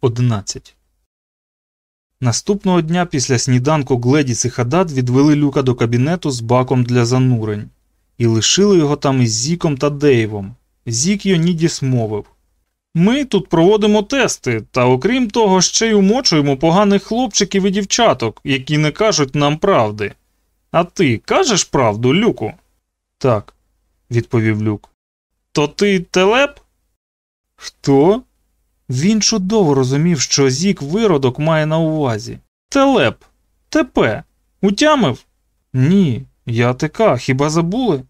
11. Наступного дня після сніданку Гледіс і Хадад відвели люка до кабінету з баком для занурень і лишили його там із Зіком та Дейвом. Зік Йонідіс мовив Ми тут проводимо тести, та окрім того, ще й умочуємо поганих хлопчиків і дівчаток, які не кажуть нам правди. А ти кажеш правду, Люку? Так, відповів Люк. То ти телеп? Хто? Він чудово розумів, що Зік виродок має на увазі. Телеп, ТП. Утямив? Ні, я ТК, хіба забули?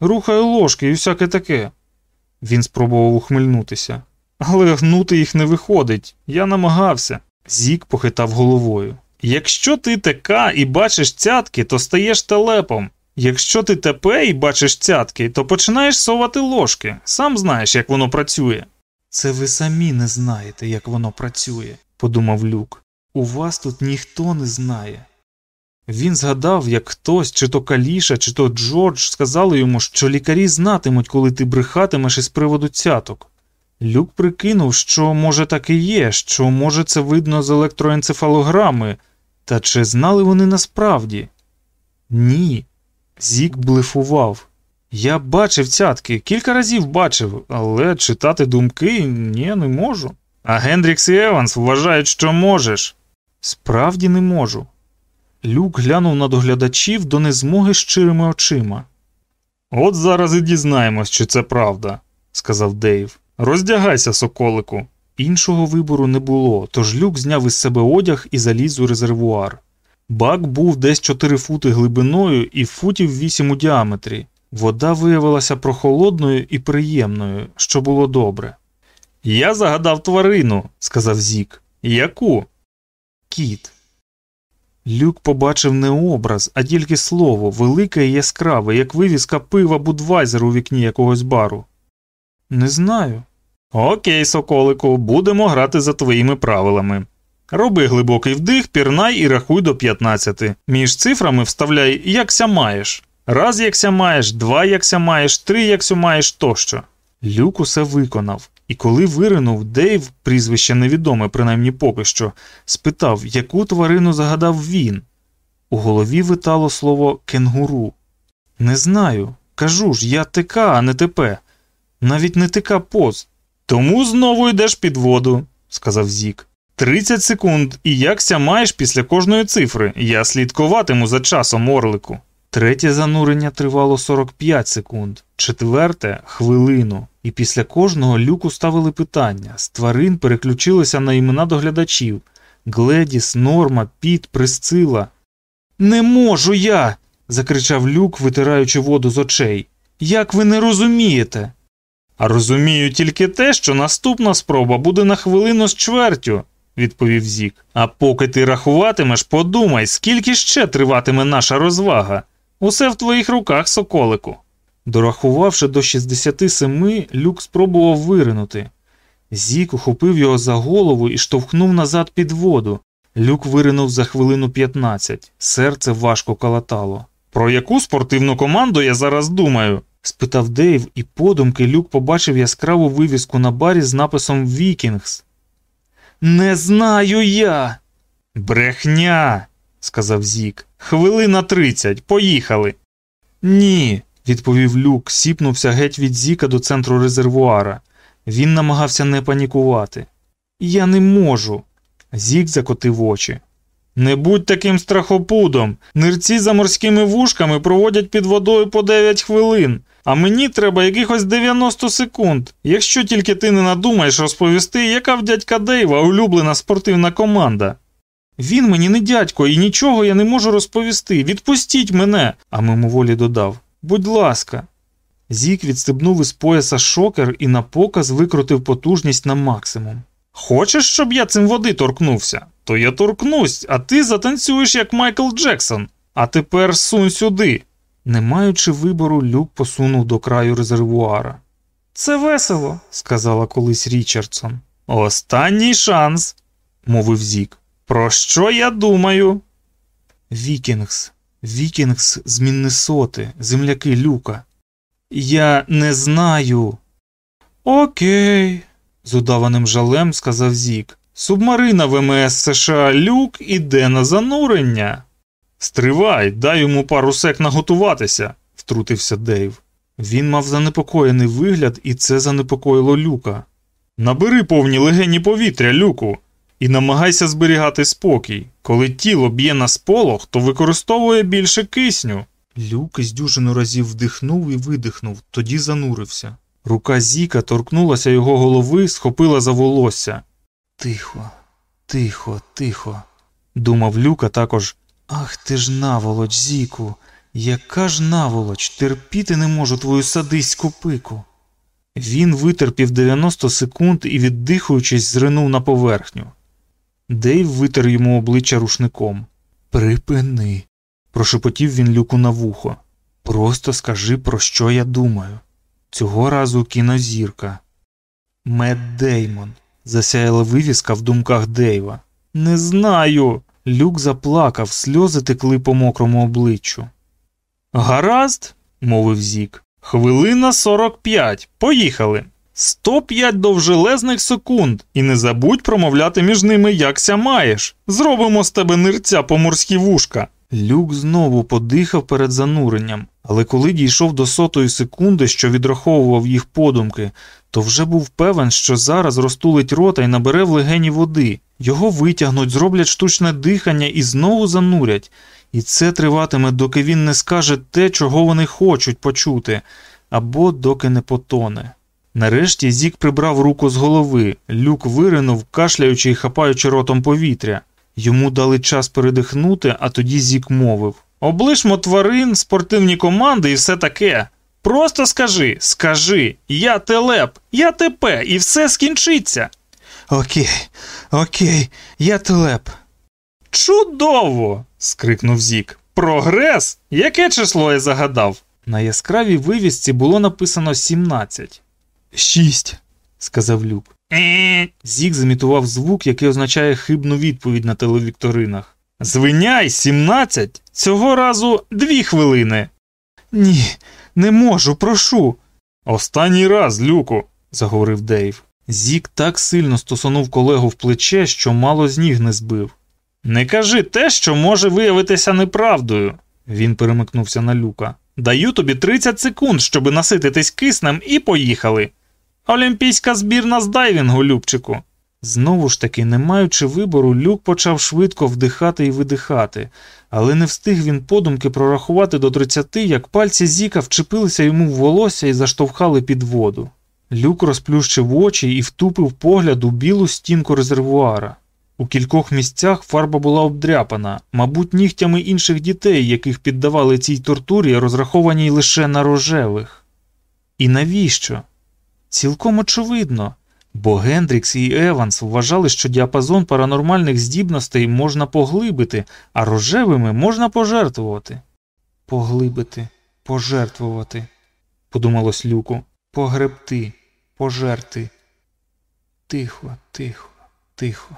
Рухаю ложки і всяке таке. Він спробував ухмильнутися. Але гнути їх не виходить. Я намагався. Зік похитав головою. Якщо ти ТК і бачиш цятки, то стаєш телепом. Якщо ти ТП і бачиш цятки, то починаєш совати ложки. Сам знаєш, як воно працює. Це ви самі не знаєте, як воно працює, подумав Люк. У вас тут ніхто не знає. Він згадав, як хтось, чи то Каліша, чи то Джордж сказали йому, що лікарі знатимуть, коли ти брехатимеш із приводу цяток. Люк прикинув, що, може, так і є, що, може, це видно з електроенцефалограми, та чи знали вони насправді? Ні. Зік блефував. Я бачив цятки, кілька разів бачив, але читати думки ні, не можу. А Гендрікс і Еванс вважають, що можеш. Справді не можу. Люк глянув на доглядачів до незмоги щирими очима. От зараз і дізнаємось, чи це правда, сказав Дейв. Роздягайся, соколику. Іншого вибору не було, тож люк зняв із себе одяг і заліз у резервуар. Бак був десь 4 фути глибиною і футів 8 у діаметрі. Вода виявилася прохолодною і приємною, що було добре. Я загадав тварину, сказав Зік. Яку? Кіт. Люк побачив не образ, а тільки слово, велике і яскраве, як вивіска пива Будвайзер у вікні якогось бару. Не знаю. Окей, соколику, будемо грати за твоїми правилами. Роби глибокий вдих, пірнай і рахуй до 15. Між цифрами вставляй, якся маєш. Раз якся маєш, два якся маєш, три якся маєш тощо. Люк усе виконав, і коли виринув, Дейв, прізвище невідоме, принаймні поки що, спитав, яку тварину загадав він. У голові витало слово кенгуру. Не знаю. Кажу ж, я ТК, а не ТП. Навіть не ТК пост. Тому знову йдеш під воду, сказав Зік. 30 секунд, і якся маєш після кожної цифри. Я слідкуватиму за часом орлику. Третє занурення тривало 45 секунд, четверте хвилину, і після кожного люку ставили питання. З тварин переключилися на імена доглядачів Гледіс, Норма, Піт, Присцила. Не можу я. закричав люк, витираючи воду з очей. Як ви не розумієте? А розумію тільки те, що наступна спроба буде на хвилину з чвертю, відповів Зік. А поки ти рахуватимеш, подумай, скільки ще триватиме наша розвага. Усе в твоїх руках, соколику. Дорахувавши до 67, люк спробував виринути. Зік ухопив його за голову і штовхнув назад під воду. Люк виринув за хвилину 15. Серце важко калатало. Про яку спортивну команду я зараз думаю? спитав Дейв, і подумки Люк побачив яскраву вивіску на барі з написом Вікінгс. Не знаю я. Брехня, сказав Зік. Хвилина тридцять, поїхали. Ні, відповів Люк, сіпнувся геть від Зіка до центру резервуара. Він намагався не панікувати. Я не можу. Зік закотив очі. Не будь таким страхопудом. Нирці за морськими вушками проводять під водою по 9 хвилин, а мені треба якихось 90 секунд. Якщо тільки ти не надумаєш розповісти, яка в дядька Дейва улюблена спортивна команда. Він мені не дядько, і нічого я не можу розповісти. Відпустіть мене, а мимоволі додав. Будь ласка. Зік відстебнув із пояса шокер і на показ викрутив потужність на максимум. Хочеш, щоб я цим води торкнувся? То я торкнусь, а ти затанцюєш як Майкл Джексон. А тепер сунь сюди. Не маючи вибору, люк посунув до краю резервуара. Це весело, сказала колись Річардсон. Останній шанс, мовив Зік. Про що я думаю? Вікінгс, Вікінгс з Міннесоти, земляки Люка. Я не знаю. Окей, з удаваним жалем сказав Зік. Субмарина ВМС США Люк іде на занурення. Стривай, дай йому пару сек наготуватися, втрутився Дейв. Він мав занепокоєний вигляд, і це занепокоїло Люка. Набери повні легені повітря, Люку, і намагайся зберігати спокій. Коли тіло б'є на сполох, то використовує більше кисню. Люк із дюжину разів вдихнув і видихнув, тоді занурився. Рука Зіка торкнулася його голови, схопила за волосся. Тихо, тихо, тихо, думав Люка також. Ах ти ж наволоч, Зіку, яка ж наволоч, терпіти не можу твою садиську пику. Він витерпів 90 секунд і, віддихуючись, зринув на поверхню. Дейв витер йому обличчя рушником. Припини, прошепотів він люку на вухо. Просто скажи, про що я думаю. Цього разу кінозірка. Мед Деймон. Засяяла вивіска в думках Дейва. Не знаю. Люк заплакав, сльози текли по мокрому обличчю. Гаразд, мовив Зік. Хвилина 45. Поїхали. 105 довжелезних секунд, і не забудь промовляти між ними якся маєш. Зробимо з тебе нирця по морські вушка. Люк знову подихав перед зануренням, але коли дійшов до сотої секунди, що відраховував їх подумки, то вже був певен, що зараз розтулить рота і набере в легені води. Його витягнуть, зроблять штучне дихання і знову занурять. І це триватиме, доки він не скаже те, чого вони хочуть почути, або доки не потоне. Нарешті Зік прибрав руку з голови, люк виринув, кашляючи і хапаючи ротом повітря. Йому дали час передихнути, а тоді Зік мовив Облишмо тварин, спортивні команди і все таке. Просто скажи, скажи, я телеп, я ТП, і все скінчиться. Окей, окей, я телеп. Чудово! скрикнув Зік. Прогрес? Яке число я загадав? На яскравій вивісці було написано 17. Шість, сказав Люк. Зік замітував звук, який означає хибну відповідь на телевікторинах. Звиняй, 17? Цього разу дві хвилини. Ні, не можу, прошу. Останній раз, Люку, заговорив Дейв. Зік так сильно стосунув колегу в плече, що мало з ніг не збив. Не кажи те, що може виявитися неправдою. Він перемикнувся на люка. Даю тобі 30 секунд, щоби насититись киснем, і поїхали. Олімпійська збірна з дайвінгу, Любчику. Знову ж таки, не маючи вибору, люк почав швидко вдихати і видихати, але не встиг він подумки прорахувати до 30, як пальці Зіка вчепилися йому в волосся і заштовхали під воду. Люк розплющив очі і втупив погляд у білу стінку резервуара. У кількох місцях фарба була обдряпана, мабуть, нігтями інших дітей, яких піддавали цій тортурі, розрахованій лише на рожевих. І навіщо? Цілком очевидно, бо Гендрікс і Еванс вважали, що діапазон паранормальних здібностей можна поглибити, а рожевими можна пожертвувати. Поглибити, пожертвувати, подумалось Люку, погребти, пожерти. Тихо, тихо, тихо.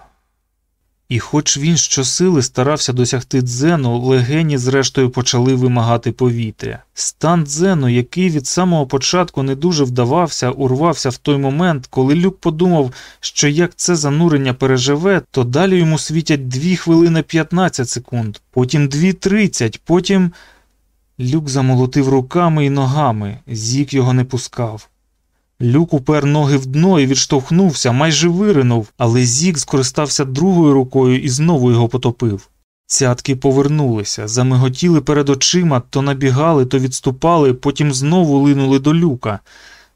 І хоч він щосили старався досягти дзену, легені зрештою почали вимагати повітря. Стан дзену, який від самого початку не дуже вдавався, урвався в той момент, коли Люк подумав, що як це занурення переживе, то далі йому світять 2 хвилини 15 секунд, потім 2.30, потім. Люк замолотив руками і ногами, зік його не пускав. Люк упер ноги в дно і відштовхнувся, майже виринув, але Зік скористався другою рукою і знову його потопив. Цятки повернулися, замиготіли перед очима, то набігали, то відступали, потім знову линули до люка,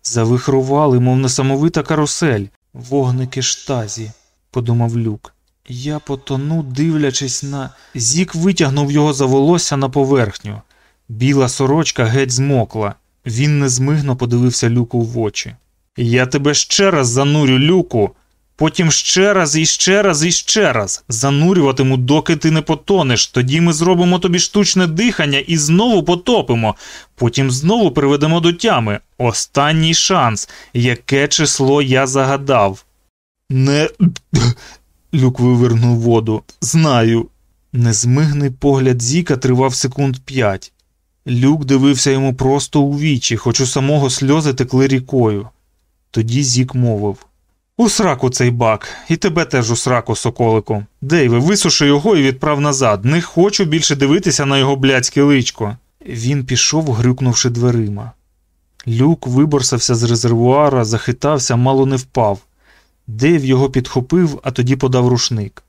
завихрували, мов несамовита карусель, вогники штазі, подумав люк. Я потону, дивлячись на. Зік витягнув його за волосся на поверхню. Біла сорочка геть змокла. Він незмигно подивився люку в очі. Я тебе ще раз занурю, люку, потім ще раз і ще раз і ще раз. Занурюватиму, доки ти не потонеш. Тоді ми зробимо тобі штучне дихання і знову потопимо. Потім знову приведемо до тями. Останній шанс. Яке число я загадав? Не. Люк вивернув воду. Знаю. Незмигний погляд Зіка тривав секунд п'ять. Люк дивився йому просто у вічі, хоч у самого сльози текли рікою. Тоді Зік мовив У сраку цей бак, і тебе теж у сраку, соколику. Дейве, висуши його і відправ назад. Не хочу більше дивитися на його блядське личко. Він пішов, грюкнувши дверима. Люк виборсався з резервуара, захитався, мало не впав. Дейв його підхопив, а тоді подав рушник.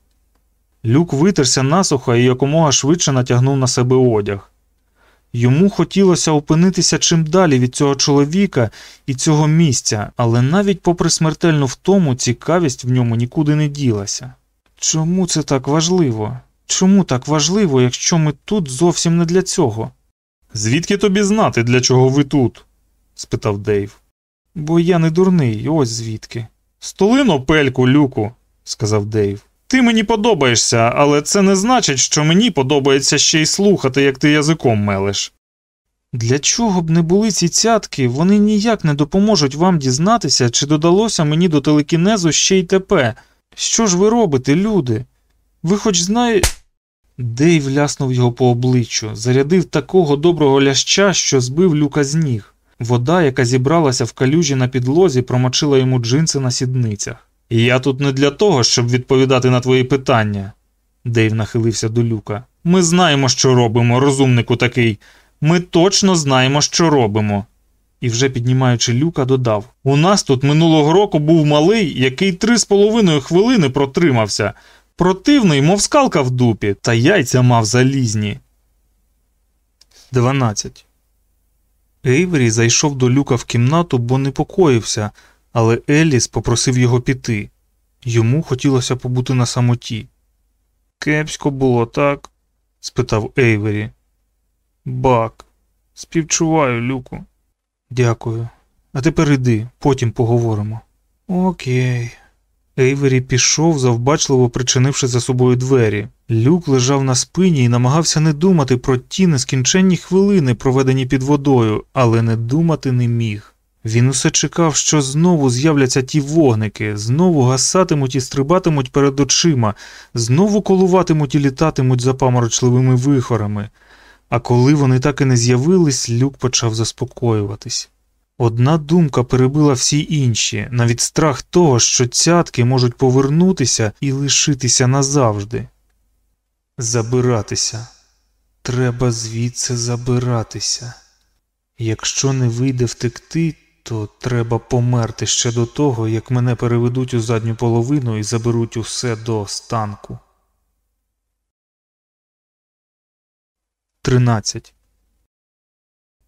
Люк витерся насухо і якомога швидше натягнув на себе одяг. Йому хотілося опинитися чим далі від цього чоловіка і цього місця, але навіть попри смертельну втому цікавість в ньому нікуди не ділася. Чому це так важливо? Чому так важливо, якщо ми тут зовсім не для цього? Звідки тобі знати, для чого ви тут? спитав Дейв. Бо я не дурний, ось звідки. Столино пельку, люку, сказав Дейв. Ти мені подобаєшся, але це не значить, що мені подобається ще й слухати, як ти язиком мелеш. Для чого б не були ці цятки, вони ніяк не допоможуть вам дізнатися, чи додалося мені до телекінезу ще й ТП. Що ж ви робите, люди? Ви хоч знаєте. Дейв ляснув його по обличчю, зарядив такого доброго ляща, що збив люка з ніг. Вода, яка зібралася в калюжі на підлозі, промочила йому джинси на сідницях. Я тут не для того, щоб відповідати на твої питання. Дейв нахилився до люка. Ми знаємо, що робимо, розумнику такий. Ми точно знаємо, що робимо. І вже піднімаючи люка, додав: У нас тут минулого року був малий, який три з половиною хвилини протримався. Противний, мов скалка в дупі, та яйця мав залізні. 12. Ейвері зайшов до люка в кімнату, бо непокоївся, але Еліс попросив його піти. Йому хотілося побути на самоті. Кепсько було, так? спитав Ейвері. Бак, співчуваю, люку. Дякую. А тепер іди, потім поговоримо. Окей. Ейвері пішов, завбачливо причинивши за собою двері. Люк лежав на спині і намагався не думати про ті нескінченні хвилини, проведені під водою, але не думати не міг. Він усе чекав, що знову з'являться ті вогники, знову гасатимуть і стрибатимуть перед очима, знову колуватимуть і літатимуть за паморочливими вихорами. А коли вони так і не з'явились, люк почав заспокоюватись. Одна думка перебила всі інші, навіть страх того, що цятки можуть повернутися і лишитися назавжди. Забиратися. Треба звідси забиратися. Якщо не вийде втекти, то треба померти ще до того, як мене переведуть у задню половину і заберуть усе до останку. 13.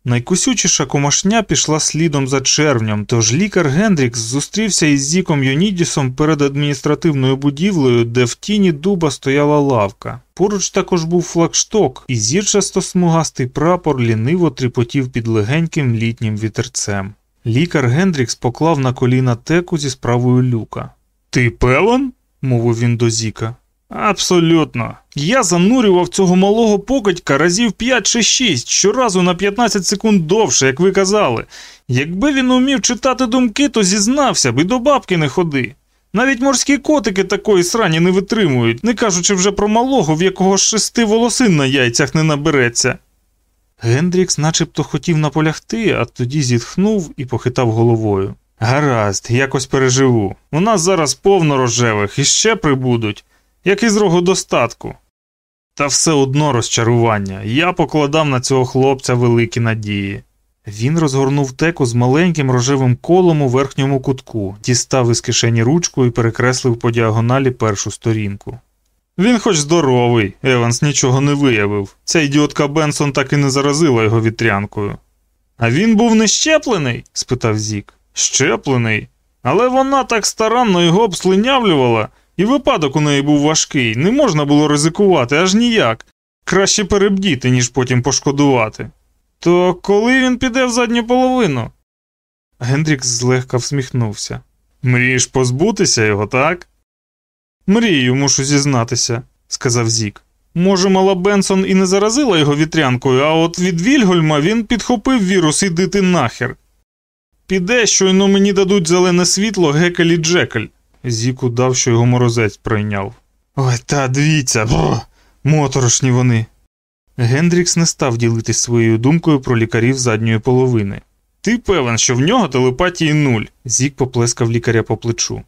Найкусючіша комашня пішла слідом за червнем, тож лікар Гендрікс зустрівся із Зіком Йонідісом перед адміністративною будівлею, де в тіні дуба стояла лавка. Поруч також був флагшток, і зірчасто смугастий прапор ліниво тріпотів під легеньким літнім вітерцем. Лікар Гендрікс поклав на коліна теку зі справою люка. Ти певен? мовив він до Зіка. Абсолютно. Я занурював цього малого покидька разів 5 чи 6, щоразу на 15 секунд довше, як ви казали. Якби він умів читати думки, то зізнався б і до бабки не ходи. Навіть морські котики такої срані не витримують, не кажучи вже про малого, в якого шести волосин на яйцях не набереться. Гендрікс начебто хотів наполягти, а тоді зітхнув і похитав головою. Гаразд, якось переживу. У нас зараз повно рожевих і ще прибудуть як із рогу достатку. Та все одно розчарування. Я покладав на цього хлопця великі надії. Він розгорнув теку з маленьким рожевим колом у верхньому кутку, дістав із кишені ручку і перекреслив по діагоналі першу сторінку. Він хоч здоровий, Еванс нічого не виявив. Ця ідіотка Бенсон так і не заразила його вітрянкою. А він був не щеплений? спитав Зік. Щеплений. Але вона так старанно його обслинявлювала, і випадок у неї був важкий, не можна було ризикувати аж ніяк. Краще перебдіти, ніж потім пошкодувати. То коли він піде в задню половину? Гендрікс злегка всміхнувся. Мрієш позбутися його, так? Мрію, мушу зізнатися, сказав Зік. Може, мала Бенсон і не заразила його вітрянкою, а от від Вільгольма він підхопив вірус іди нахер. Піде, щойно мені дадуть зелене світло гекелі Джекель. Зіку дав, що його морозець прийняв. Ой, та дивіться, бо, моторошні вони. Гендрікс не став ділитись своєю думкою про лікарів задньої половини. Ти певен, що в нього телепатії нуль. Зік поплескав лікаря по плечу.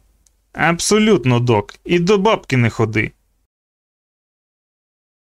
Абсолютно, док, і до бабки не ходи.